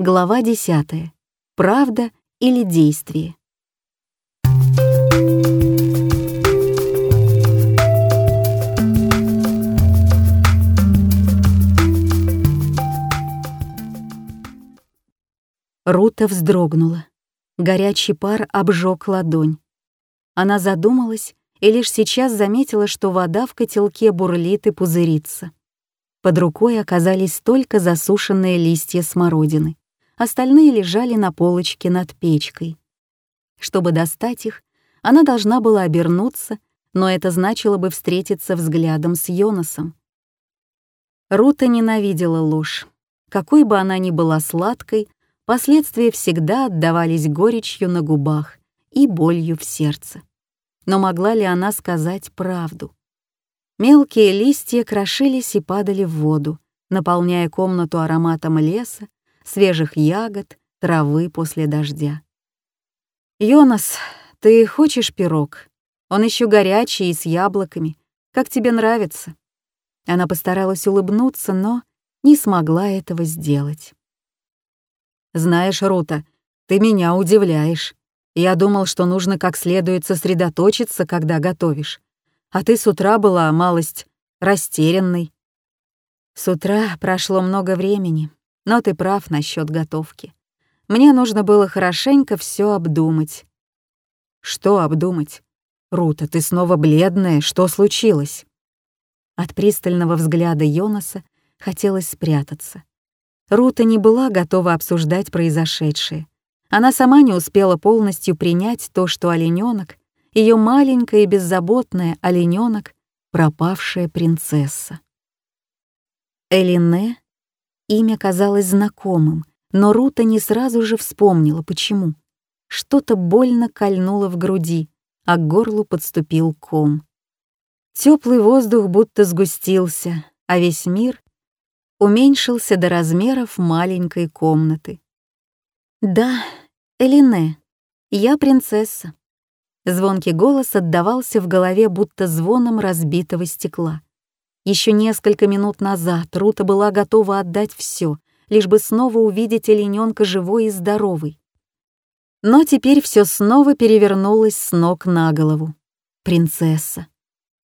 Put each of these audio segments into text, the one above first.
Глава 10. Правда или действие? Рута вздрогнула. Горячий пар обжег ладонь. Она задумалась и лишь сейчас заметила, что вода в котелке бурлит и пузырится. Под рукой оказались только засушенные листья смородины. Остальные лежали на полочке над печкой. Чтобы достать их, она должна была обернуться, но это значило бы встретиться взглядом с Йонасом. Рута ненавидела ложь. Какой бы она ни была сладкой, Последствия всегда отдавались горечью на губах и болью в сердце. Но могла ли она сказать правду? Мелкие листья крошились и падали в воду, наполняя комнату ароматом леса, свежих ягод, травы после дождя. «Йонас, ты хочешь пирог? Он еще горячий и с яблоками. Как тебе нравится?» Она постаралась улыбнуться, но не смогла этого сделать. Знаешь, Рута, ты меня удивляешь. Я думал, что нужно как следует сосредоточиться, когда готовишь. А ты с утра была малость растерянной. С утра прошло много времени, но ты прав насчет готовки. Мне нужно было хорошенько все обдумать. Что обдумать? Рута, ты снова бледная, что случилось? От пристального взгляда Йонаса хотелось спрятаться. Рута не была готова обсуждать произошедшее. Она сама не успела полностью принять то, что олененок, ее маленькая и беззаботная олененок, пропавшая принцесса. Элине имя казалось знакомым, но Рута не сразу же вспомнила, почему. Что-то больно кольнуло в груди, а к горлу подступил ком. Теплый воздух будто сгустился, а весь мир уменьшился до размеров маленькой комнаты. «Да, Элине, я принцесса». Звонкий голос отдавался в голове будто звоном разбитого стекла. Еще несколько минут назад Рута была готова отдать все, лишь бы снова увидеть олененка живой и здоровый. Но теперь все снова перевернулось с ног на голову. Принцесса.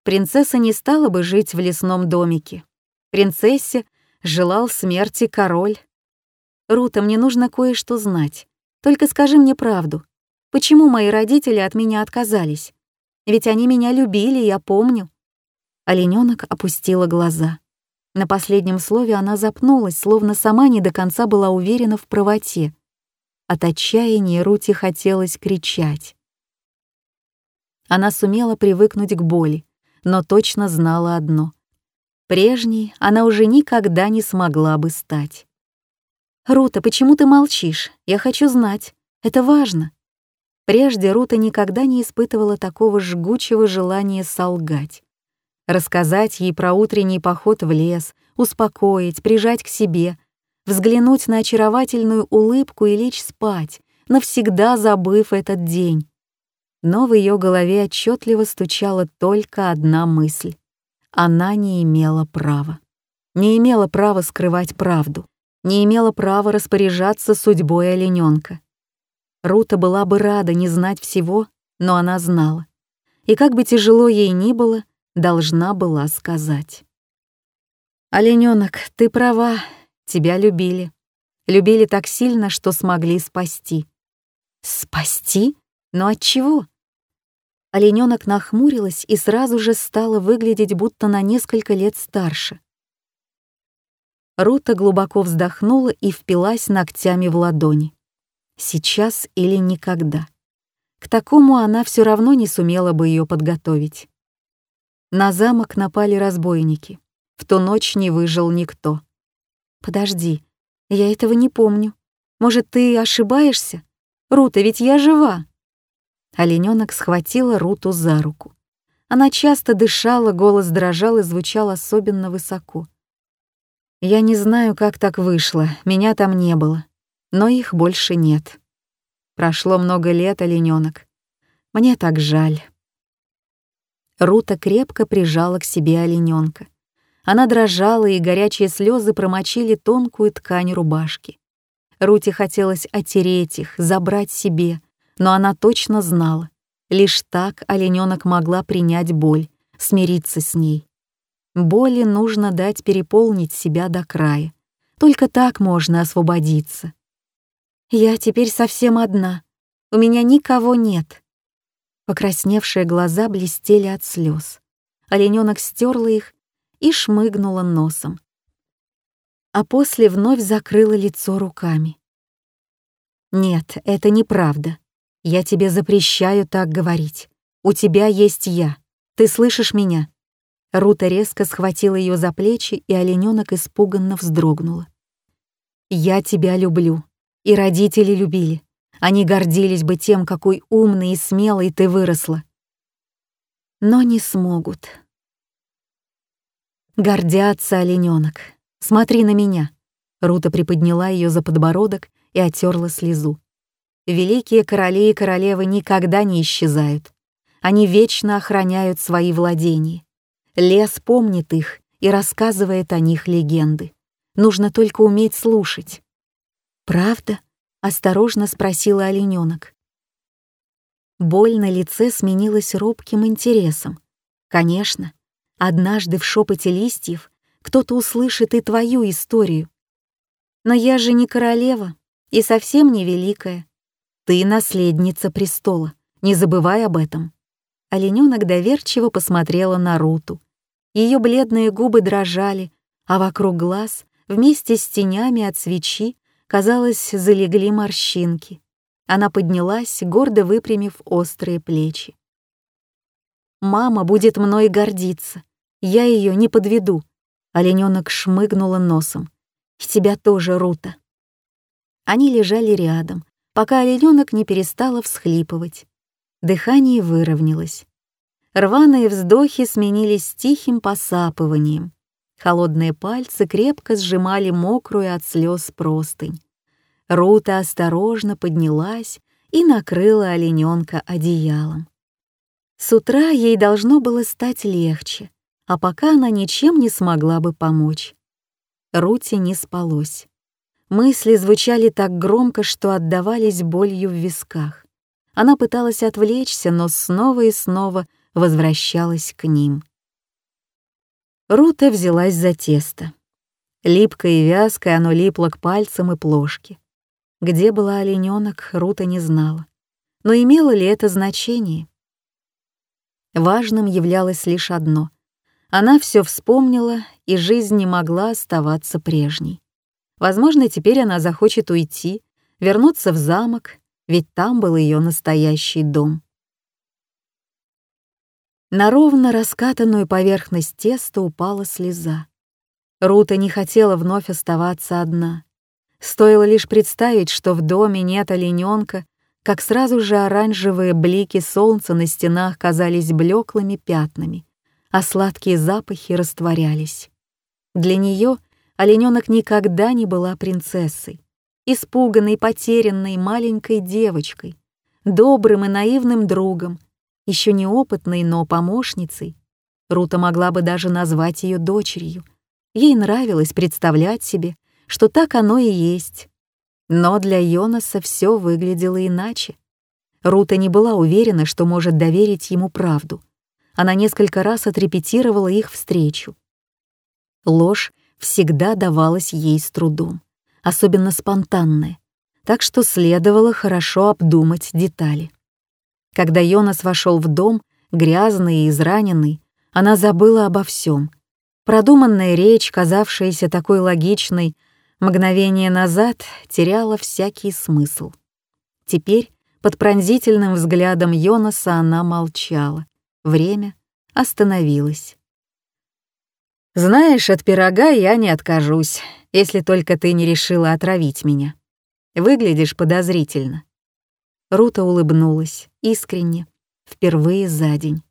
Принцесса не стала бы жить в лесном домике. Принцессе желал смерти король. Рута, мне нужно кое-что знать. Только скажи мне правду. Почему мои родители от меня отказались? Ведь они меня любили, я помню. Оленёнок опустила глаза. На последнем слове она запнулась, словно сама не до конца была уверена в правоте. От отчаяния Рути хотелось кричать. Она сумела привыкнуть к боли, но точно знала одно Прежней она уже никогда не смогла бы стать. «Рута, почему ты молчишь? Я хочу знать. Это важно». Прежде Рута никогда не испытывала такого жгучего желания солгать. Рассказать ей про утренний поход в лес, успокоить, прижать к себе, взглянуть на очаровательную улыбку и лечь спать, навсегда забыв этот день. Но в ее голове отчетливо стучала только одна мысль она не имела права. Не имела права скрывать правду, не имела права распоряжаться судьбой олененка. Рута была бы рада не знать всего, но она знала. И как бы тяжело ей ни было, должна была сказать. «Оленёнок, ты права, тебя любили. Любили так сильно, что смогли спасти». «Спасти? Но от чего?» Олененок нахмурилась и сразу же стала выглядеть будто на несколько лет старше. Рута глубоко вздохнула и впилась ногтями в ладони. Сейчас или никогда. К такому она все равно не сумела бы ее подготовить. На замок напали разбойники. В ту ночь не выжил никто. «Подожди, я этого не помню. Может, ты ошибаешься? Рута, ведь я жива!» Олененок схватила Руту за руку. Она часто дышала, голос дрожал и звучал особенно высоко. «Я не знаю, как так вышло, меня там не было, но их больше нет. Прошло много лет, олененок. Мне так жаль». Рута крепко прижала к себе олененка. Она дрожала, и горячие слезы промочили тонкую ткань рубашки. Руте хотелось отереть их, забрать себе, но она точно знала. Лишь так олененок могла принять боль, смириться с ней. Боли нужно дать переполнить себя до края. Только так можно освободиться. «Я теперь совсем одна. У меня никого нет». Покрасневшие глаза блестели от слез. Олененок стерла их и шмыгнула носом. А после вновь закрыла лицо руками. «Нет, это неправда. Я тебе запрещаю так говорить. У тебя есть я. Ты слышишь меня?» Рута резко схватила ее за плечи, и олененок испуганно вздрогнула. «Я тебя люблю. И родители любили. Они гордились бы тем, какой умный и смелый ты выросла. Но не смогут. Гордятся, олененок. Смотри на меня. Рута приподняла ее за подбородок и отерла слезу. Великие короли и королевы никогда не исчезают. Они вечно охраняют свои владения. Лес помнит их и рассказывает о них легенды. Нужно только уметь слушать. «Правда?» — осторожно спросила олененок. Боль на лице сменилась робким интересом. Конечно, однажды в шепоте листьев кто-то услышит и твою историю. Но я же не королева и совсем не великая. Ты наследница престола, не забывай об этом. Олененок доверчиво посмотрела на Руту. Ее бледные губы дрожали, а вокруг глаз, вместе с тенями от свечи, Казалось, залегли морщинки. Она поднялась, гордо выпрямив острые плечи. «Мама будет мной гордиться. Я ее не подведу». Олененок шмыгнула носом. «И тебя тоже, Рута». Они лежали рядом, пока олененок не перестала всхлипывать. Дыхание выровнялось. Рваные вздохи сменились тихим посапыванием. Холодные пальцы крепко сжимали мокрую от слез простынь. Рута осторожно поднялась и накрыла олененка одеялом. С утра ей должно было стать легче, а пока она ничем не смогла бы помочь. Руте не спалось. Мысли звучали так громко, что отдавались болью в висках. Она пыталась отвлечься, но снова и снова возвращалась к ним. Рута взялась за тесто. Липкое и вязкое оно липло к пальцам и плошке. Где была олененок, Рута не знала. Но имело ли это значение? Важным являлось лишь одно. Она все вспомнила, и жизнь не могла оставаться прежней. Возможно, теперь она захочет уйти, вернуться в замок, ведь там был ее настоящий дом. На ровно раскатанную поверхность теста упала слеза. Рута не хотела вновь оставаться одна. Стоило лишь представить, что в доме нет олененка, как сразу же оранжевые блики солнца на стенах казались блеклыми пятнами, а сладкие запахи растворялись. Для нее олененок никогда не была принцессой, испуганной, потерянной маленькой девочкой, добрым и наивным другом, еще неопытной, но помощницей. Рута могла бы даже назвать ее дочерью. Ей нравилось представлять себе, что так оно и есть. Но для Йонаса все выглядело иначе. Рута не была уверена, что может доверить ему правду. Она несколько раз отрепетировала их встречу. Ложь всегда давалась ей с трудом, особенно спонтанная, так что следовало хорошо обдумать детали. Когда Йонас вошел в дом, грязный и израненный, она забыла обо всем. Продуманная речь, казавшаяся такой логичной, мгновение назад теряла всякий смысл. Теперь под пронзительным взглядом Йонаса она молчала. Время остановилось. «Знаешь, от пирога я не откажусь, если только ты не решила отравить меня. Выглядишь подозрительно». Рута улыбнулась, искренне, впервые за день.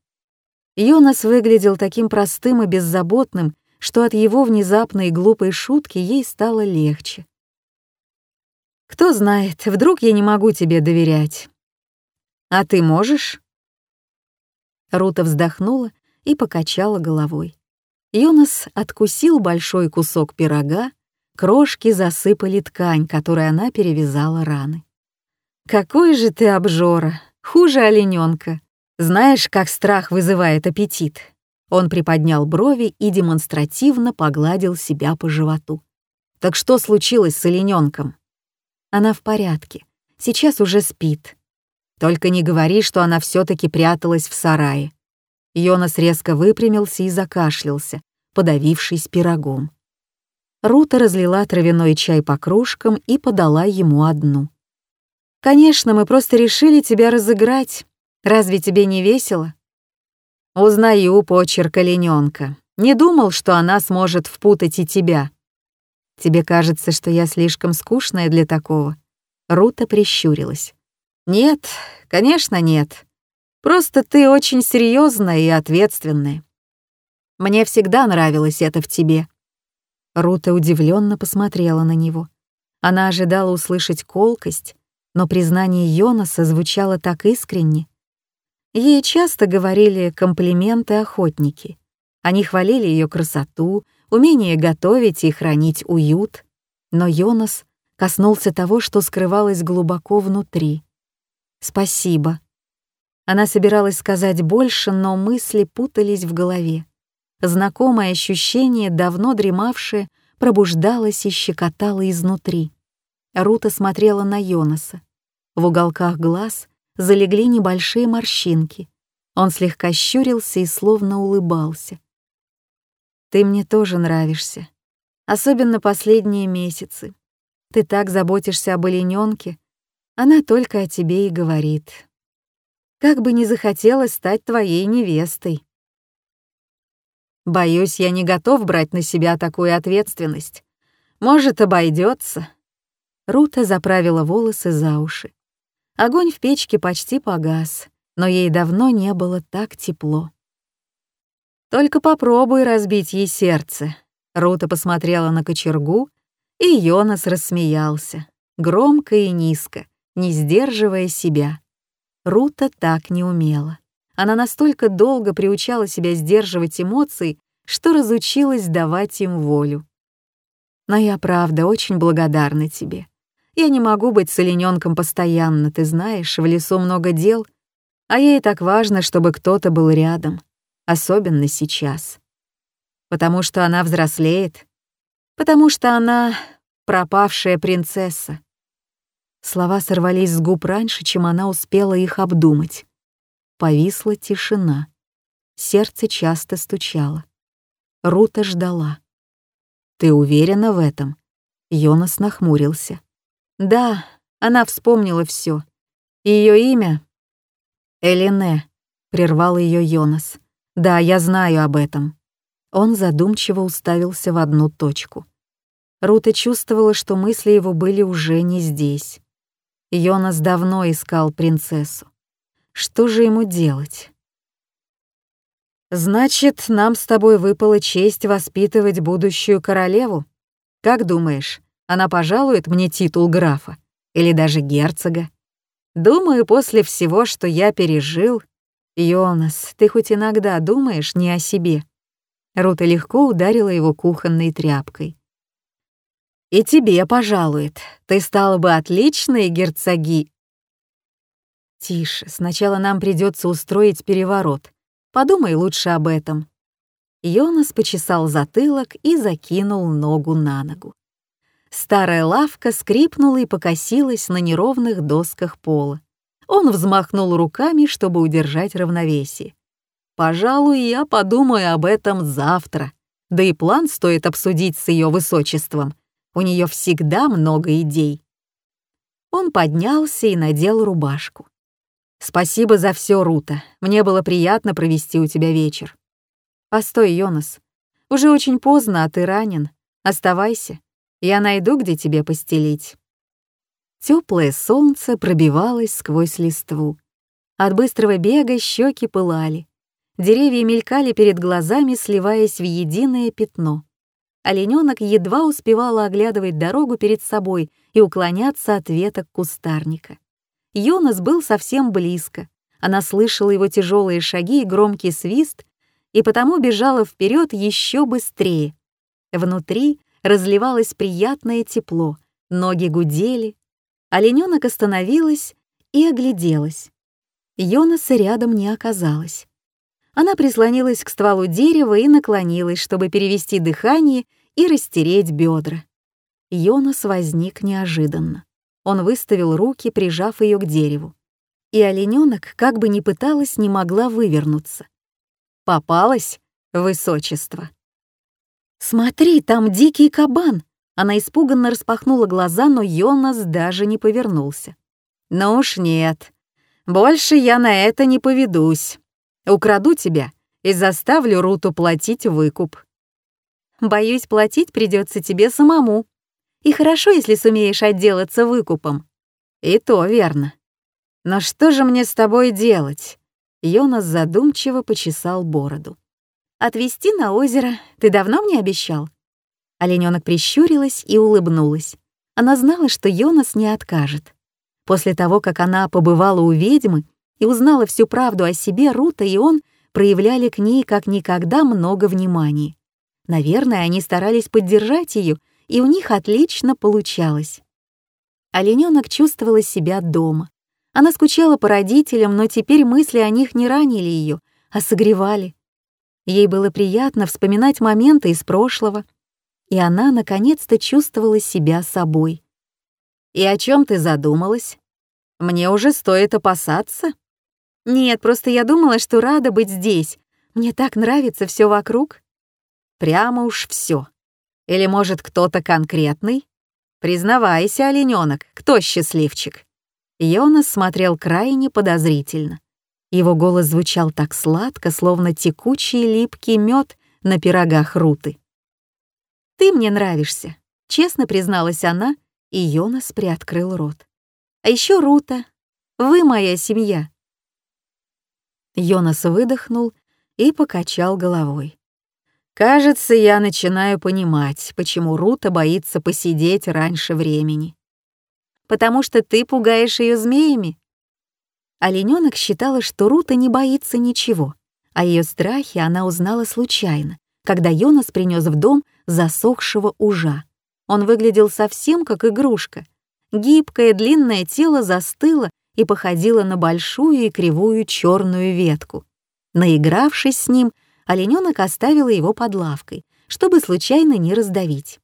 Йонас выглядел таким простым и беззаботным, что от его внезапной глупой шутки ей стало легче. «Кто знает, вдруг я не могу тебе доверять. А ты можешь?» Рута вздохнула и покачала головой. Йонас откусил большой кусок пирога, Крошки засыпали ткань, которой она перевязала раны. «Какой же ты обжора! Хуже олененка! Знаешь, как страх вызывает аппетит?» Он приподнял брови и демонстративно погладил себя по животу. «Так что случилось с олененком?» «Она в порядке. Сейчас уже спит. Только не говори, что она все таки пряталась в сарае». Йонас резко выпрямился и закашлялся, подавившись пирогом. Рута разлила травяной чай по кружкам и подала ему одну. «Конечно, мы просто решили тебя разыграть. Разве тебе не весело?» «Узнаю почерк оленёнка. Не думал, что она сможет впутать и тебя». «Тебе кажется, что я слишком скучная для такого?» Рута прищурилась. «Нет, конечно, нет. Просто ты очень серьезная и ответственная. Мне всегда нравилось это в тебе. Рута удивленно посмотрела на него. Она ожидала услышать колкость, но признание Йонаса звучало так искренне. Ей часто говорили комплименты охотники. Они хвалили ее красоту, умение готовить и хранить уют. Но Йонас коснулся того, что скрывалось глубоко внутри. «Спасибо». Она собиралась сказать больше, но мысли путались в голове. Знакомое ощущение, давно дремавшее, пробуждалось и щекотало изнутри. Рута смотрела на Йонаса. В уголках глаз залегли небольшие морщинки. Он слегка щурился и словно улыбался. «Ты мне тоже нравишься. Особенно последние месяцы. Ты так заботишься об оленёнке. Она только о тебе и говорит. Как бы не захотелось стать твоей невестой». Боюсь, я не готов брать на себя такую ответственность. Может, обойдется. Рута заправила волосы за уши. Огонь в печке почти погас, но ей давно не было так тепло. «Только попробуй разбить ей сердце». Рута посмотрела на кочергу, и Йонас рассмеялся, громко и низко, не сдерживая себя. Рута так не умела. Она настолько долго приучала себя сдерживать эмоции, что разучилась давать им волю. Но я правда очень благодарна тебе. Я не могу быть с оленёнком постоянно, ты знаешь, в лесу много дел, а ей так важно, чтобы кто-то был рядом, особенно сейчас. Потому что она взрослеет, потому что она пропавшая принцесса. Слова сорвались с губ раньше, чем она успела их обдумать. Повисла тишина. Сердце часто стучало. Рута ждала. «Ты уверена в этом?» Йонас нахмурился. «Да, она вспомнила все. Ее имя?» «Элине», — прервал ее Йонас. «Да, я знаю об этом». Он задумчиво уставился в одну точку. Рута чувствовала, что мысли его были уже не здесь. Йонас давно искал принцессу. Что же ему делать? «Значит, нам с тобой выпала честь воспитывать будущую королеву? Как думаешь, она пожалует мне титул графа? Или даже герцога? Думаю, после всего, что я пережил... Йонас, ты хоть иногда думаешь не о себе?» Рута легко ударила его кухонной тряпкой. «И тебе пожалует. Ты стала бы отличной герцоги «Тише, сначала нам придется устроить переворот. Подумай лучше об этом». Йонас почесал затылок и закинул ногу на ногу. Старая лавка скрипнула и покосилась на неровных досках пола. Он взмахнул руками, чтобы удержать равновесие. «Пожалуй, я подумаю об этом завтра. Да и план стоит обсудить с ее высочеством. У нее всегда много идей». Он поднялся и надел рубашку. «Спасибо за все, Рута. Мне было приятно провести у тебя вечер». «Постой, Йонас. Уже очень поздно, а ты ранен. Оставайся. Я найду, где тебе постелить». Теплое солнце пробивалось сквозь листву. От быстрого бега щеки пылали. Деревья мелькали перед глазами, сливаясь в единое пятно. Олененок едва успевала оглядывать дорогу перед собой и уклоняться от веток кустарника. Йонас был совсем близко. Она слышала его тяжелые шаги и громкий свист, и потому бежала вперед еще быстрее. Внутри разливалось приятное тепло, ноги гудели. Олененок остановилась и огляделась. Йонаса рядом не оказалось. Она прислонилась к стволу дерева и наклонилась, чтобы перевести дыхание и растереть бедра. Йонас возник неожиданно. Он выставил руки, прижав ее к дереву. И олененок, как бы ни пыталась, не могла вывернуться. Попалась, высочество. «Смотри, там дикий кабан!» Она испуганно распахнула глаза, но Йонас даже не повернулся. «Ну уж нет. Больше я на это не поведусь. Украду тебя и заставлю Руту платить выкуп». «Боюсь, платить придется тебе самому. И хорошо, если сумеешь отделаться выкупом». «И то верно. Но что же мне с тобой делать?» Йонас задумчиво почесал бороду. «Отвезти на озеро ты давно мне обещал?» Оленёнок прищурилась и улыбнулась. Она знала, что Йонас не откажет. После того, как она побывала у ведьмы и узнала всю правду о себе, Рута и он проявляли к ней как никогда много внимания. Наверное, они старались поддержать ее, и у них отлично получалось. Оленёнок чувствовала себя дома. Она скучала по родителям, но теперь мысли о них не ранили ее, а согревали. Ей было приятно вспоминать моменты из прошлого, и она наконец-то чувствовала себя собой. «И о чем ты задумалась? Мне уже стоит опасаться?» «Нет, просто я думала, что рада быть здесь. Мне так нравится все вокруг». «Прямо уж все. Или, может, кто-то конкретный? Признавайся, олененок, кто счастливчик?» Йонас смотрел крайне подозрительно. Его голос звучал так сладко, словно текучий липкий мед на пирогах Руты. «Ты мне нравишься», — честно призналась она, и Йонас приоткрыл рот. «А еще Рута. Вы моя семья». Йонас выдохнул и покачал головой. «Кажется, я начинаю понимать, почему Рута боится посидеть раньше времени. Потому что ты пугаешь ее змеями?» Олененок считала, что Рута не боится ничего, а ее страхи она узнала случайно, когда Йонас принес в дом засохшего ужа. Он выглядел совсем как игрушка. Гибкое длинное тело застыло и походило на большую и кривую черную ветку. Наигравшись с ним, олененок оставила его под лавкой, чтобы случайно не раздавить.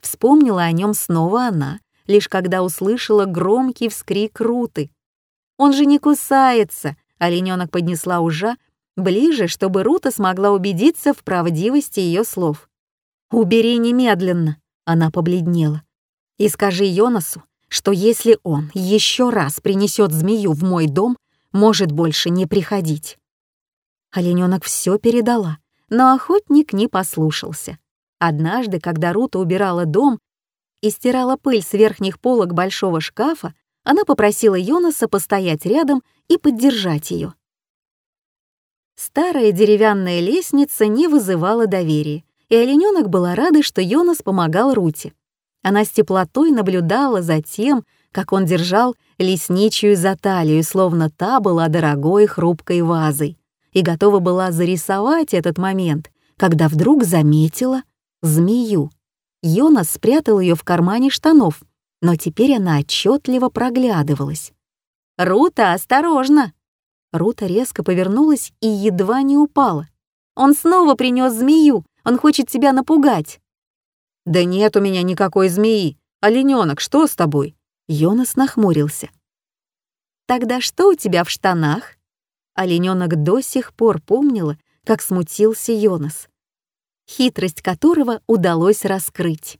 Вспомнила о нем снова она, лишь когда услышала громкий вскрик Руты — он же не кусается!» Олененок поднесла ужа ближе, чтобы Рута смогла убедиться в правдивости ее слов. «Убери немедленно!» Она побледнела. «И скажи Йонасу, что если он еще раз принесет змею в мой дом, может больше не приходить». Олененок все передала, но охотник не послушался. Однажды, когда Рута убирала дом и стирала пыль с верхних полок большого шкафа, она попросила Йонаса постоять рядом и поддержать ее. Старая деревянная лестница не вызывала доверия, и олененок была рада, что Йонас помогал Руте. Она с теплотой наблюдала за тем, как он держал лесничью за талию, словно та была дорогой хрупкой вазой, и готова была зарисовать этот момент, когда вдруг заметила змею. Йонас спрятал ее в кармане штанов — но теперь она отчетливо проглядывалась. «Рута, осторожно!» Рута резко повернулась и едва не упала. «Он снова принес змею! Он хочет тебя напугать!» «Да нет у меня никакой змеи! Олененок, что с тобой?» Йонас нахмурился. «Тогда что у тебя в штанах?» Олененок до сих пор помнила, как смутился Йонас, хитрость которого удалось раскрыть.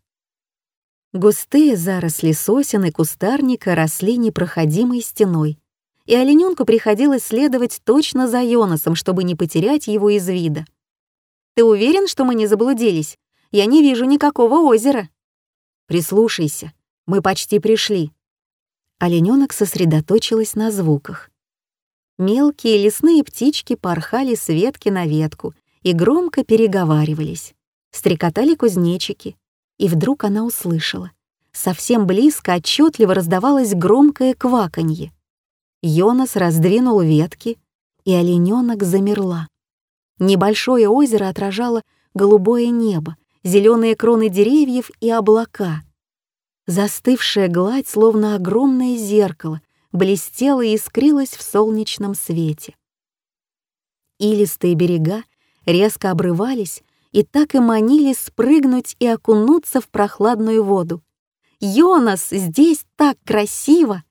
Густые заросли сосен и кустарника росли непроходимой стеной, и олененку приходилось следовать точно за Йонасом, чтобы не потерять его из вида. «Ты уверен, что мы не заблудились? Я не вижу никакого озера». «Прислушайся, мы почти пришли». Олененок сосредоточилась на звуках. Мелкие лесные птички порхали с ветки на ветку и громко переговаривались. Стрекотали кузнечики, и вдруг она услышала. Совсем близко отчетливо раздавалось громкое кваканье. Йонас раздвинул ветки, и олененок замерла. Небольшое озеро отражало голубое небо, зеленые кроны деревьев и облака. Застывшая гладь, словно огромное зеркало, блестела и искрилась в солнечном свете. Илистые берега резко обрывались и так и манили спрыгнуть и окунуться в прохладную воду. «Йонас, здесь так красиво!»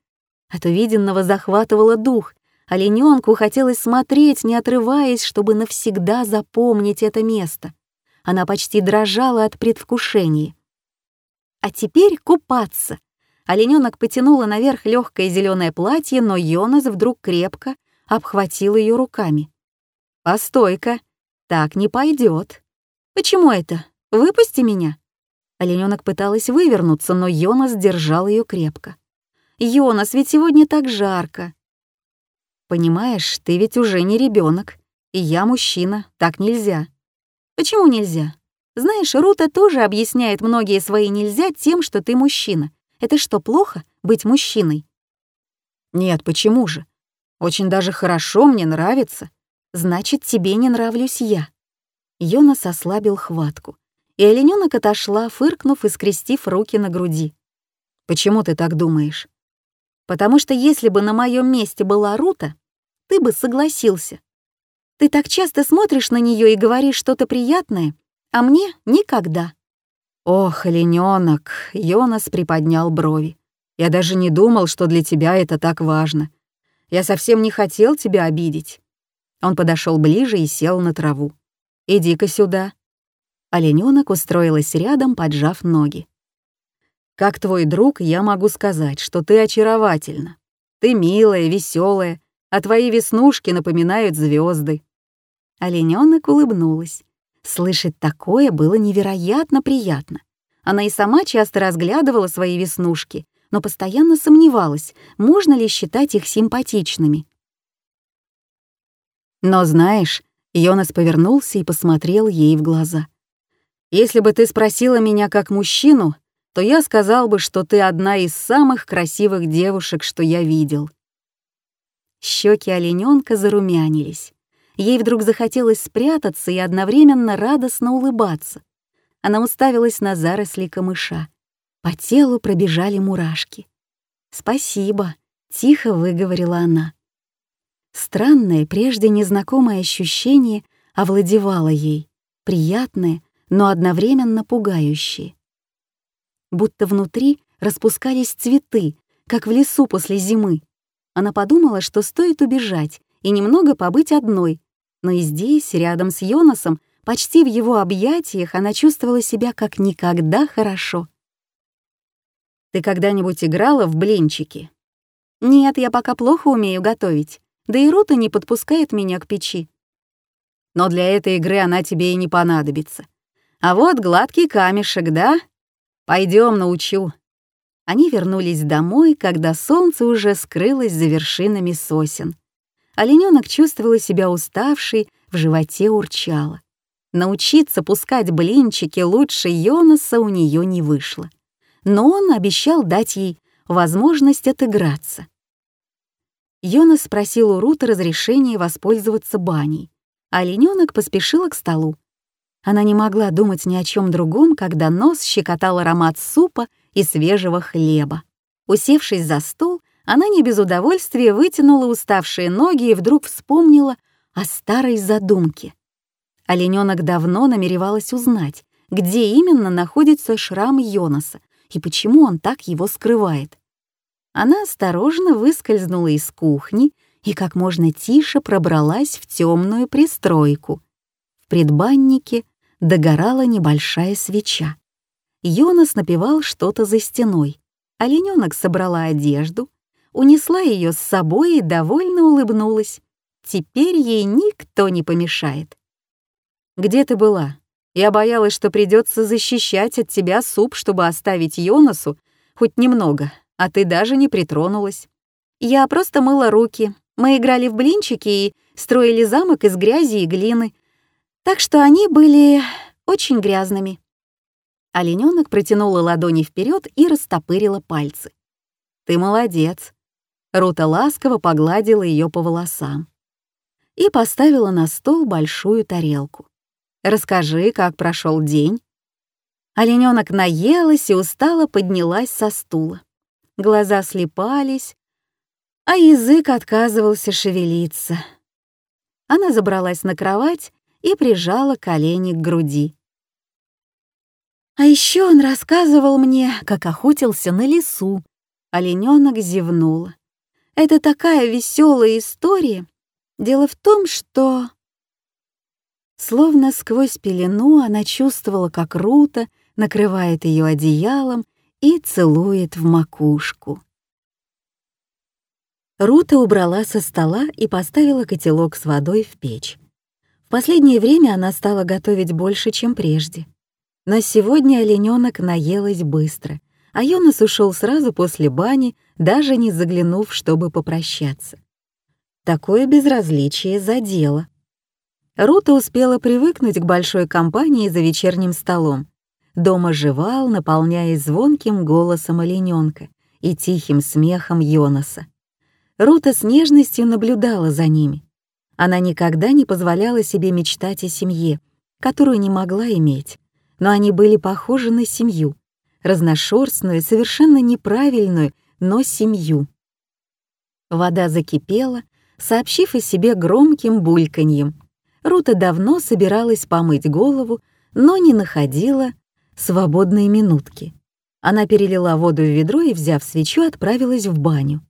От увиденного захватывало дух. Олененку хотелось смотреть, не отрываясь, чтобы навсегда запомнить это место. Она почти дрожала от предвкушения. А теперь купаться. Олененок потянула наверх легкое зеленое платье, но Йонас вдруг крепко обхватил ее руками. «Постой-ка, так не пойдет. Почему это? Выпусти меня!» Олененок пыталась вывернуться, но Йонас держал ее крепко. «Йонас, ведь сегодня так жарко!» «Понимаешь, ты ведь уже не ребенок, и я мужчина, так нельзя». «Почему нельзя? Знаешь, Рута тоже объясняет многие свои нельзя тем, что ты мужчина. Это что, плохо — быть мужчиной?» «Нет, почему же? Очень даже хорошо, мне нравится. Значит, тебе не нравлюсь я». Йонас ослабил хватку, и оленёнок отошла, фыркнув и скрестив руки на груди. «Почему ты так думаешь?» «Потому что если бы на моем месте была Рута, ты бы согласился. Ты так часто смотришь на нее и говоришь что-то приятное, а мне — никогда». «Ох, оленёнок!» — Йонас приподнял брови. «Я даже не думал, что для тебя это так важно. Я совсем не хотел тебя обидеть». Он подошел ближе и сел на траву. «Иди-ка сюда». Оленёнок устроилась рядом, поджав ноги. «Как твой друг, я могу сказать, что ты очаровательна. Ты милая, веселая, а твои веснушки напоминают звезды. Оленёнок улыбнулась. Слышать такое было невероятно приятно. Она и сама часто разглядывала свои веснушки, но постоянно сомневалась, можно ли считать их симпатичными. Но знаешь, Йонас повернулся и посмотрел ей в глаза. «Если бы ты спросила меня как мужчину, то я сказал бы, что ты одна из самых красивых девушек, что я видел». Щеки олененка зарумянились. Ей вдруг захотелось спрятаться и одновременно радостно улыбаться. Она уставилась на заросли камыша. По телу пробежали мурашки. «Спасибо», — тихо выговорила она. Странное, прежде незнакомое ощущение овладевало ей, приятное, но одновременно пугающее. Будто внутри распускались цветы, как в лесу после зимы. Она подумала, что стоит убежать и немного побыть одной, но и здесь, рядом с Йонасом, почти в его объятиях, она чувствовала себя как никогда хорошо. «Ты когда-нибудь играла в блинчики?» «Нет, я пока плохо умею готовить. Да и Рута не подпускает меня к печи. Но для этой игры она тебе и не понадобится. А вот гладкий камешек, да? Пойдем, научу». Они вернулись домой, когда солнце уже скрылось за вершинами сосен. Оленёнок чувствовала себя уставшей, в животе урчала. Научиться пускать блинчики лучше Йонаса у нее не вышло. Но он обещал дать ей возможность отыграться. Йонас спросил у Рута разрешения воспользоваться баней, а оленёнок поспешила к столу. Она не могла думать ни о чем другом, когда нос щекотал аромат супа и свежего хлеба. Усевшись за стол, она не без удовольствия вытянула уставшие ноги и вдруг вспомнила о старой задумке. Оленёнок давно намеревалась узнать, где именно находится шрам Йонаса и почему он так его скрывает. Она осторожно выскользнула из кухни и как можно тише пробралась в темную пристройку. В предбаннике догорала небольшая свеча. Йонас напевал что-то за стеной. Олененок собрала одежду, унесла ее с собой и довольно улыбнулась. Теперь ей никто не помешает. «Где ты была? Я боялась, что придется защищать от тебя суп, чтобы оставить Йонасу хоть немного, а ты даже не притронулась. Я просто мыла руки. Мы играли в блинчики и строили замок из грязи и глины. Так что они были очень грязными. Оленёнок протянула ладони вперед и растопырила пальцы. «Ты молодец!» Рута ласково погладила ее по волосам и поставила на стол большую тарелку. «Расскажи, как прошел день?» Олененок наелась и устало поднялась со стула. Глаза слепались, а язык отказывался шевелиться. Она забралась на кровать и прижала колени к груди. А еще он рассказывал мне, как охотился на лесу. Олененок зевнула. Это такая веселая история. Дело в том, что... Словно сквозь пелену она чувствовала, как Рута накрывает ее одеялом и целует в макушку. Рута убрала со стола и поставила котелок с водой в печь. В последнее время она стала готовить больше, чем прежде. Но сегодня олененок наелась быстро, а Йонас ушел сразу после бани, даже не заглянув, чтобы попрощаться. Такое безразличие задело. Рута успела привыкнуть к большой компании за вечерним столом. Дом оживал, наполняясь звонким голосом олененка и тихим смехом Йонаса. Рута с нежностью наблюдала за ними. Она никогда не позволяла себе мечтать о семье, которую не могла иметь но они были похожи на семью, разношерстную, совершенно неправильную, но семью. Вода закипела, сообщив о себе громким бульканьем. Рута давно собиралась помыть голову, но не находила свободные минутки. Она перелила воду в ведро и, взяв свечу, отправилась в баню.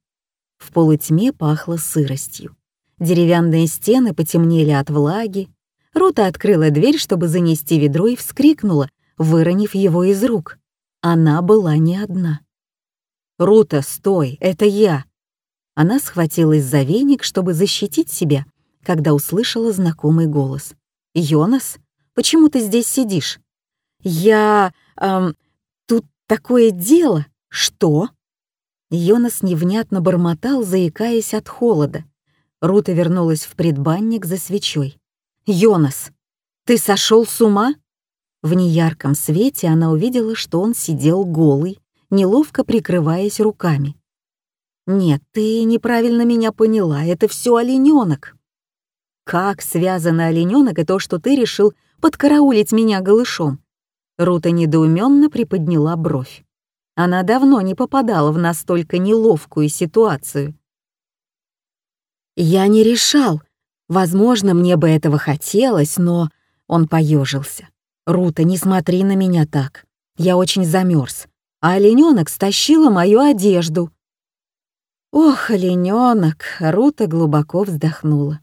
В полутьме пахло сыростью. Деревянные стены потемнели от влаги, Рута открыла дверь, чтобы занести ведро, и вскрикнула, выронив его из рук. Она была не одна. «Рута, стой, это я!» Она схватилась за веник, чтобы защитить себя, когда услышала знакомый голос. «Йонас, почему ты здесь сидишь?» «Я... Эм, тут такое дело!» «Что?» Йонас невнятно бормотал, заикаясь от холода. Рута вернулась в предбанник за свечой. «Йонас, ты сошел с ума?» В неярком свете она увидела, что он сидел голый, неловко прикрываясь руками. «Нет, ты неправильно меня поняла, это все олененок». «Как связано олененок и то, что ты решил подкараулить меня голышом?» Рута недоуменно приподняла бровь. Она давно не попадала в настолько неловкую ситуацию. «Я не решал», Возможно, мне бы этого хотелось, но... Он поежился. «Рута, не смотри на меня так. Я очень замерз. А олененок стащила мою одежду». «Ох, олененок!» — Рута глубоко вздохнула.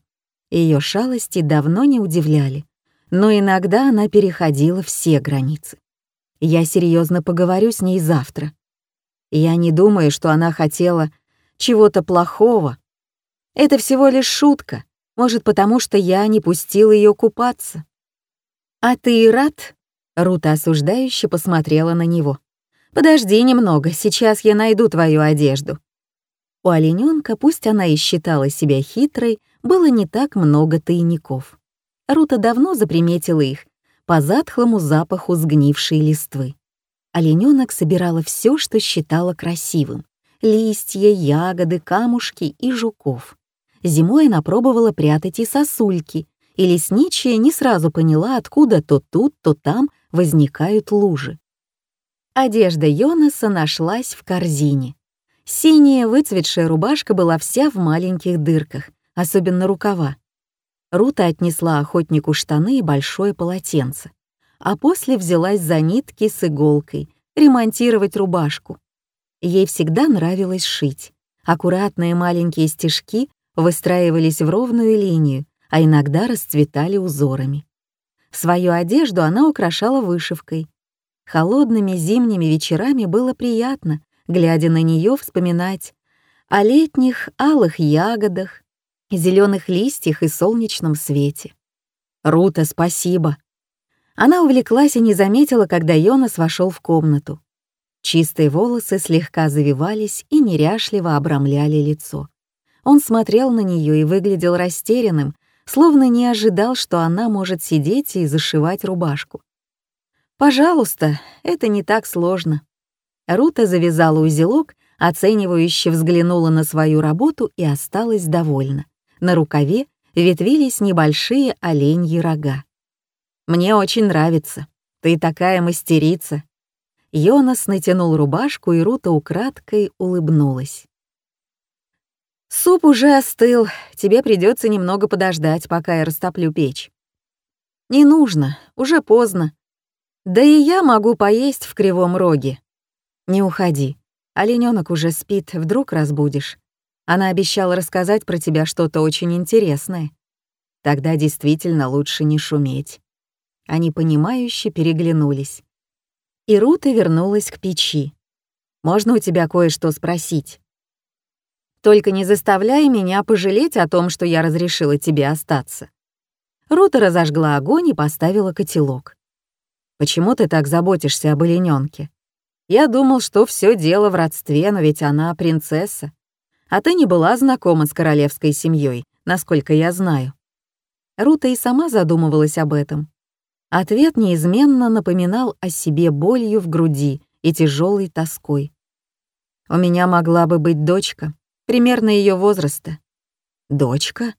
Ее шалости давно не удивляли, но иногда она переходила все границы. Я серьезно поговорю с ней завтра. Я не думаю, что она хотела чего-то плохого. Это всего лишь шутка. Может, потому что я не пустил ее купаться. «А ты рад?» — Рута осуждающе посмотрела на него. «Подожди немного, сейчас я найду твою одежду». У олененка, пусть она и считала себя хитрой, было не так много тайников. Рута давно заприметила их по затхлому запаху сгнившей листвы. Олененок собирала все, что считала красивым — листья, ягоды, камушки и жуков. Зимой она пробовала прятать и сосульки, и лесничая не сразу поняла, откуда то тут, то там возникают лужи. Одежда Йонаса нашлась в корзине. Синяя выцветшая рубашка была вся в маленьких дырках, особенно рукава. Рута отнесла охотнику штаны и большое полотенце, а после взялась за нитки с иголкой, ремонтировать рубашку. Ей всегда нравилось шить. Аккуратные маленькие стежки выстраивались в ровную линию, а иногда расцветали узорами. Свою одежду она украшала вышивкой. Холодными зимними вечерами было приятно, глядя на нее, вспоминать о летних алых ягодах, зеленых листьях и солнечном свете. «Рута, спасибо!» Она увлеклась и не заметила, когда Йонас вошел в комнату. Чистые волосы слегка завивались и неряшливо обрамляли лицо. Он смотрел на нее и выглядел растерянным, словно не ожидал, что она может сидеть и зашивать рубашку. «Пожалуйста, это не так сложно». Рута завязала узелок, оценивающе взглянула на свою работу и осталась довольна. На рукаве ветвились небольшие оленьи рога. «Мне очень нравится. Ты такая мастерица!» Йонас натянул рубашку, и Рута украдкой улыбнулась. «Суп уже остыл, тебе придется немного подождать, пока я растоплю печь». «Не нужно, уже поздно. Да и я могу поесть в кривом роге». «Не уходи, оленёнок уже спит, вдруг разбудишь. Она обещала рассказать про тебя что-то очень интересное. Тогда действительно лучше не шуметь». Они понимающе переглянулись. И Рута вернулась к печи. «Можно у тебя кое-что спросить?» «Только не заставляй меня пожалеть о том, что я разрешила тебе остаться». Рута разожгла огонь и поставила котелок. «Почему ты так заботишься об оленёнке? Я думал, что все дело в родстве, но ведь она принцесса. А ты не была знакома с королевской семьей, насколько я знаю». Рута и сама задумывалась об этом. Ответ неизменно напоминал о себе болью в груди и тяжелой тоской. У меня могла бы быть дочка, примерно ее возраста. Дочка?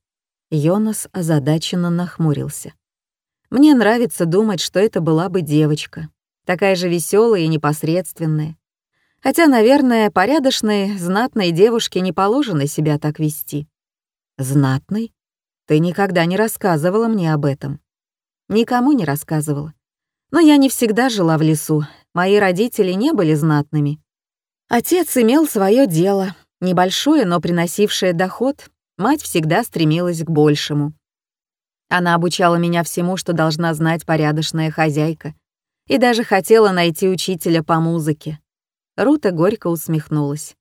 Йонас озадаченно нахмурился. Мне нравится думать, что это была бы девочка, такая же веселая и непосредственная. Хотя, наверное, порядочной, знатной девушке не положено себя так вести. Знатной? Ты никогда не рассказывала мне об этом. Никому не рассказывала. Но я не всегда жила в лесу, мои родители не были знатными. Отец имел свое дело, небольшое, но приносившее доход, мать всегда стремилась к большему. Она обучала меня всему, что должна знать порядочная хозяйка, и даже хотела найти учителя по музыке. Рута горько усмехнулась.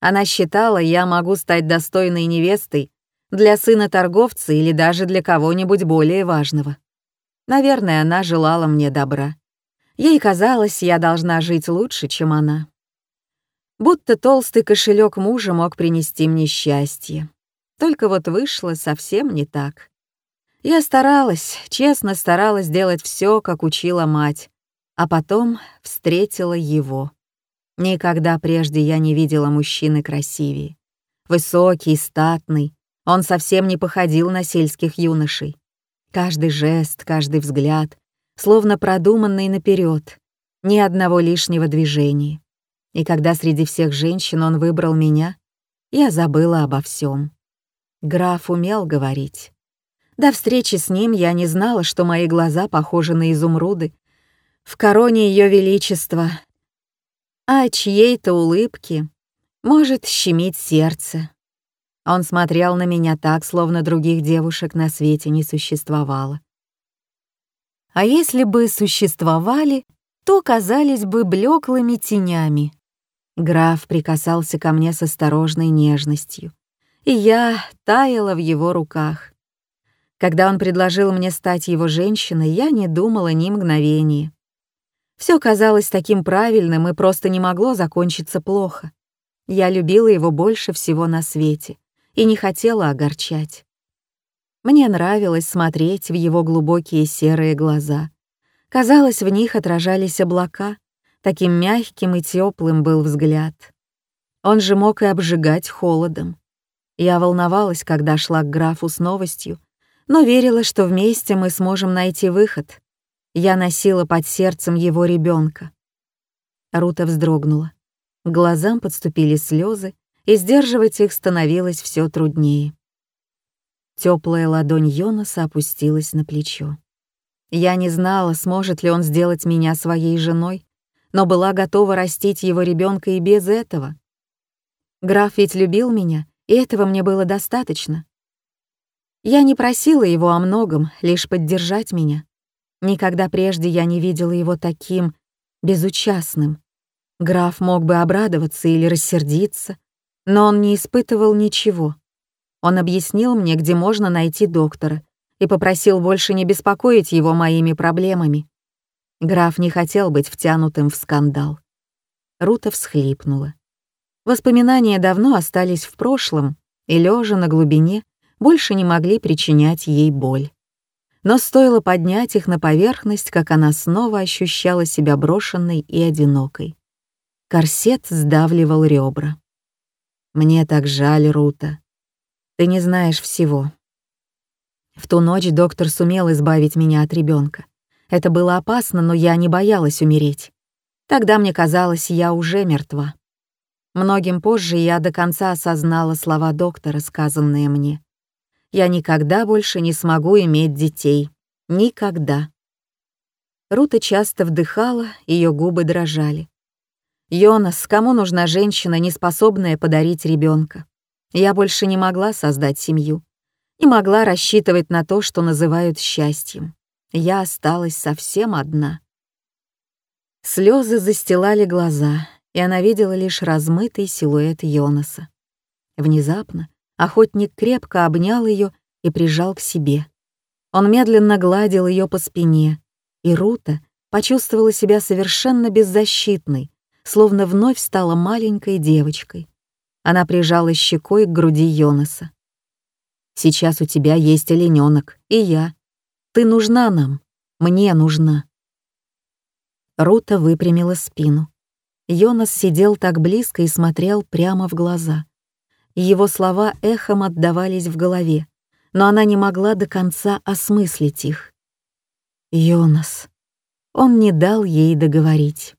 Она считала, я могу стать достойной невестой для сына торговца или даже для кого-нибудь более важного. Наверное, она желала мне добра. Ей казалось, я должна жить лучше, чем она. Будто толстый кошелек мужа мог принести мне счастье. Только вот вышло совсем не так. Я старалась, честно старалась делать все, как учила мать, а потом встретила его. Никогда прежде я не видела мужчины красивее. Высокий, статный, он совсем не походил на сельских юношей. Каждый жест, каждый взгляд, словно продуманный наперед, ни одного лишнего движения. И когда среди всех женщин он выбрал меня, я забыла обо всем. Граф умел говорить. До встречи с ним я не знала, что мои глаза похожи на изумруды в короне Ее Величества, а чьей-то улыбки может щемить сердце. Он смотрел на меня так, словно других девушек на свете не существовало. А если бы существовали, то казались бы блеклыми тенями. Граф прикасался ко мне с осторожной нежностью, и я таяла в его руках. Когда он предложил мне стать его женщиной, я не думала ни мгновения. Все казалось таким правильным и просто не могло закончиться плохо. Я любила его больше всего на свете и не хотела огорчать. Мне нравилось смотреть в его глубокие серые глаза. Казалось, в них отражались облака, таким мягким и теплым был взгляд. Он же мог и обжигать холодом. Я волновалась, когда шла к графу с новостью, но верила, что вместе мы сможем найти выход. Я носила под сердцем его ребенка. Рута вздрогнула. К глазам подступили слезы, и сдерживать их становилось все труднее. Теплая ладонь Йонаса опустилась на плечо. Я не знала, сможет ли он сделать меня своей женой, но была готова растить его ребенка и без этого. Граф ведь любил меня, и этого мне было достаточно. Я не просила его о многом, лишь поддержать меня. Никогда прежде я не видела его таким безучастным. Граф мог бы обрадоваться или рассердиться, но он не испытывал ничего. Он объяснил мне, где можно найти доктора, и попросил больше не беспокоить его моими проблемами. Граф не хотел быть втянутым в скандал. Рута всхлипнула. Воспоминания давно остались в прошлом, и, лежа на глубине, больше не могли причинять ей боль. Но стоило поднять их на поверхность, как она снова ощущала себя брошенной и одинокой. Корсет сдавливал ребра. Мне так жаль, Рута. Ты не знаешь всего. В ту ночь доктор сумел избавить меня от ребенка. Это было опасно, но я не боялась умереть. Тогда мне казалось, я уже мертва. Многим позже я до конца осознала слова доктора, сказанные мне. Я никогда больше не смогу иметь детей. Никогда. Рута часто вдыхала, ее губы дрожали. «Йонас, кому нужна женщина, не способная подарить ребенка? Я больше не могла создать семью, не могла рассчитывать на то, что называют счастьем. Я осталась совсем одна». Слезы застилали глаза, и она видела лишь размытый силуэт Йонаса. Внезапно охотник крепко обнял ее и прижал к себе. Он медленно гладил ее по спине, и Рута почувствовала себя совершенно беззащитной, словно вновь стала маленькой девочкой. Она прижала щекой к груди Йонаса. «Сейчас у тебя есть олененок, и я. Ты нужна нам, мне нужна». Рута выпрямила спину. Йонас сидел так близко и смотрел прямо в глаза. Его слова эхом отдавались в голове, но она не могла до конца осмыслить их. Йонас. Он не дал ей договорить.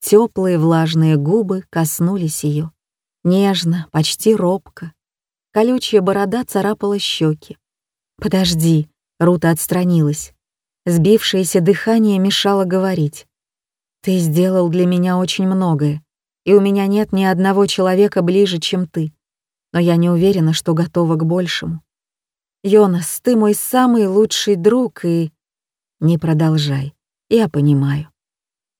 Теплые влажные губы коснулись ее. Нежно, почти робко. Колючая борода царапала щеки. «Подожди», — Рута отстранилась. Сбившееся дыхание мешало говорить. Ты сделал для меня очень многое, и у меня нет ни одного человека ближе, чем ты. Но я не уверена, что готова к большему. Йонас, ты мой самый лучший друг, и... Не продолжай, я понимаю.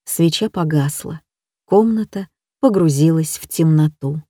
Свеча погасла, комната погрузилась в темноту.